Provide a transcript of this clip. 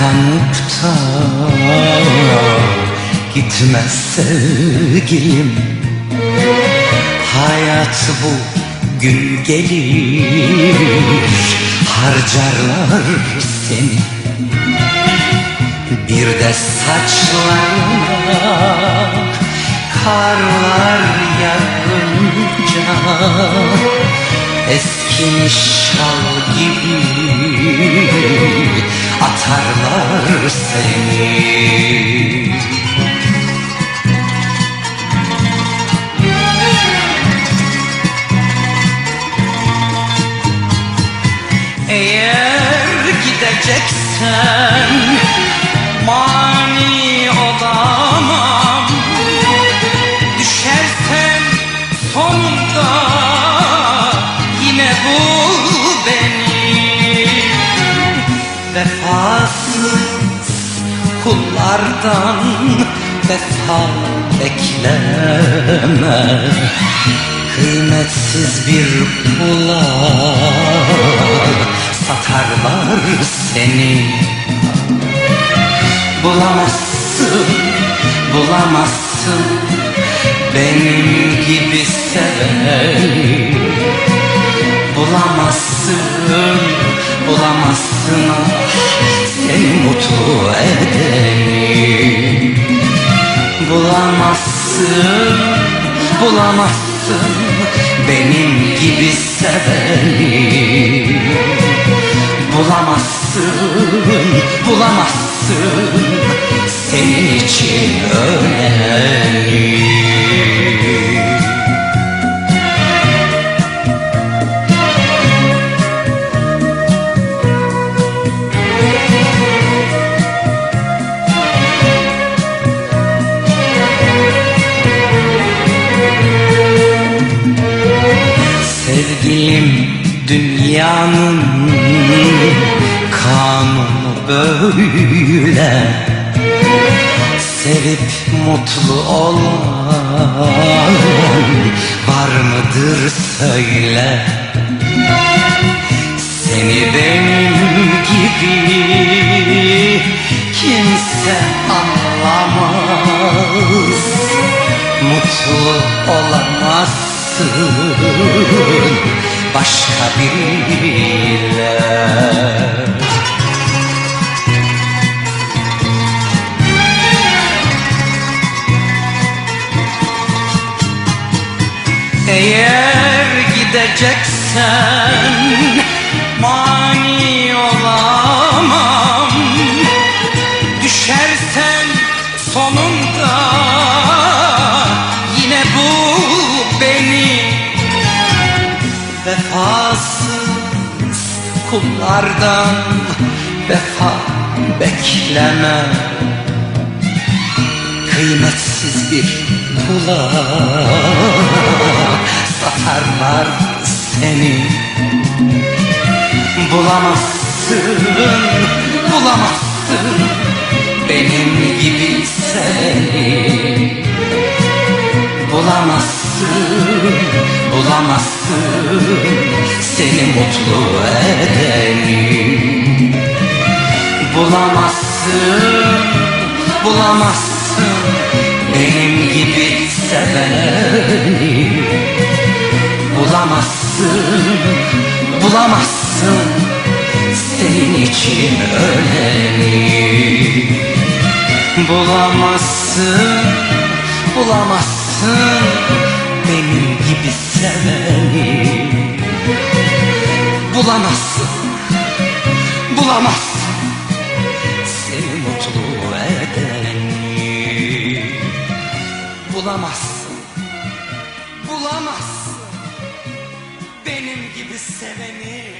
Kanıp da Gitmez sevgilim. Hayat bu gün gelir Harcarlar seni. Bir de saçlarına Karlar yağınca Eskimiş şal gibi Atarlar seni. Eğer gideceksen mani kullardan vefa bekleme Kıymetsiz bir pula satarlar seni. Bulamazsın, bulamazsın benim gibi seveni Bulamazsın, bulamazsın ah, seni mutlu edeni Bulamazsın, bulamazsın benim gibi seveni. Bulamazsın, bulamazsın senin için öleni Sevgilim dünyanın kanunu böyle. Sevip mutlu olan var mıdır söyle. Seni benim gibi kimse anlamaz. Mutlu olamazsın başka biriyle Eğer gideceksen Vefasız kullardan vefa bekleme. Kıymetsiz bir pula satarlar seni. Bulamazsın, bulamazsın benim gibi seni. Bulamazsın, bulamazsın seni mutlu edeni Bulamazsın, bulamazsın. Benim gibi seveni Bulamazsın, bulamazsın. Senin için öleni Bulamazsın, bulamazsın. Benim gibi seveni olamaz. Seni mutlu edeni Bulamazsın. Bulamazsın. Benim gibi seveni